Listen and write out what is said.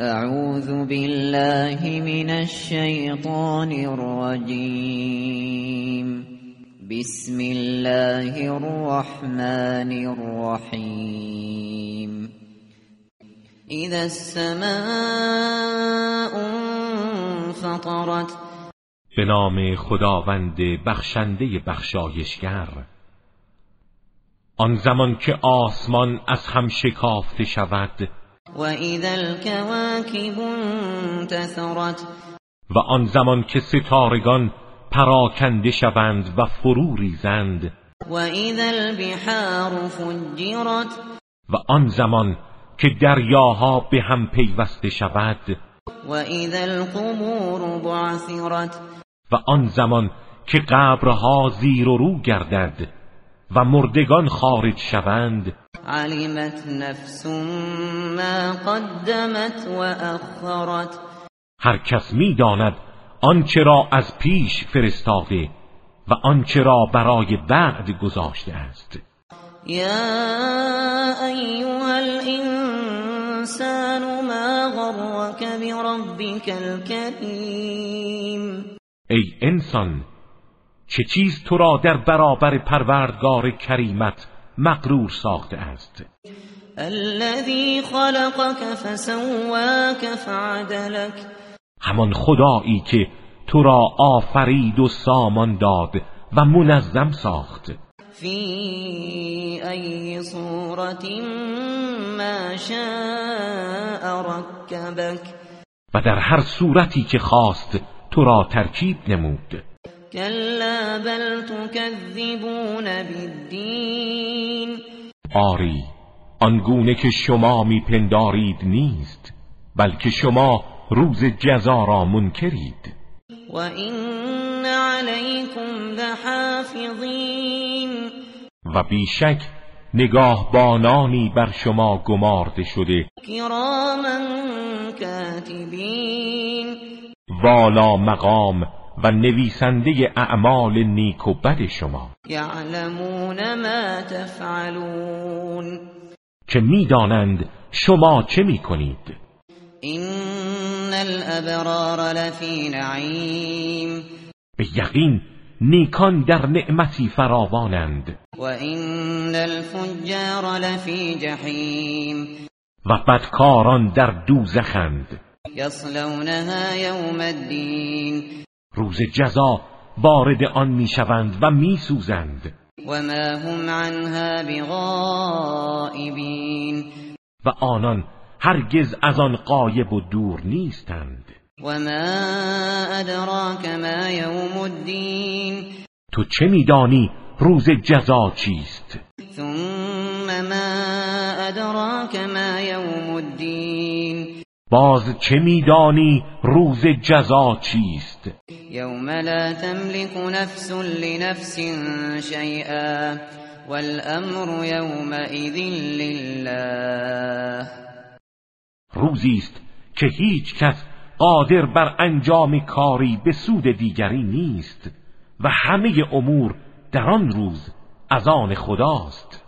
اعوذ بالله من الشیطان الرجیم بسم الله الرحمن الرحیم اذا السماء انفطرت به نام خداوند بخشنده بخشایشگر آن زمان که آسمان از هم شکافته شود و اذا الكواكب انتثرت. و آن زمان که ستارگان پراکنده شوند و فرو ریزند. و البحار فجرت. و آن زمان که دریاها به هم پیوسته شود. و القبور بعثرت. و آن زمان که قبرها زیر و رو گردد. و مردگان خارج شوند. علمت نفس ما قدمت و اخرت. هر کس می‌داند آنچه را از پیش فرستاده و آنچه را برای بعد گذاشته است. یا ایها الانسان ما غرك بربك الكریم ای انسان چه چیز تو را در برابر پروردگار کریمت مقرور ساخته است. الذي خلقك فسواك فعدلك. همان خدایی که تو را آفرید و سامان داد و منظم ساخت. فی ای صورت ما شاء رکبک. و در هر صورتی که خواست تو را ترکیب نمود. کلا بل تکذبون بالدین آری آنگونه که شما میپندارید نیست بلکه شما روز جزا را منکرید. و این علیکم لحافظین و بیشک نگاهبانانی بر شما گمارده شده. کراما کاتبین والا مقام و نویسنده اعمال نیک و بد شما. یعلمون ما تفعلون. که می‌دانند شما چه می‌کنید. این الابرار لفی نعیم. به یقین نیکان در نعمتی فراوانند. و این الفجار لفی جحیم. و بدکاران در دوزخند. یصلونها یوم الدین. روز جزا وارد آن می‌شوند و میسوزند. و ما هم عنها بغائبین و آنان هرگز از آن قایب و دور نیستند. و ما ادراک ما یوم الدین تو چه میدانی روز جزا چیست؟ ثم ما ادراک ما یوم الدین باز چه میدانی روز جزا چیست؟ یوم لا تملك نفس لنفس شیئا والامر یومئذ لله. روزی است که هیچ کس قادر بر انجام کاری به سود دیگری نیست و همه امور در آن روز از آن خداست.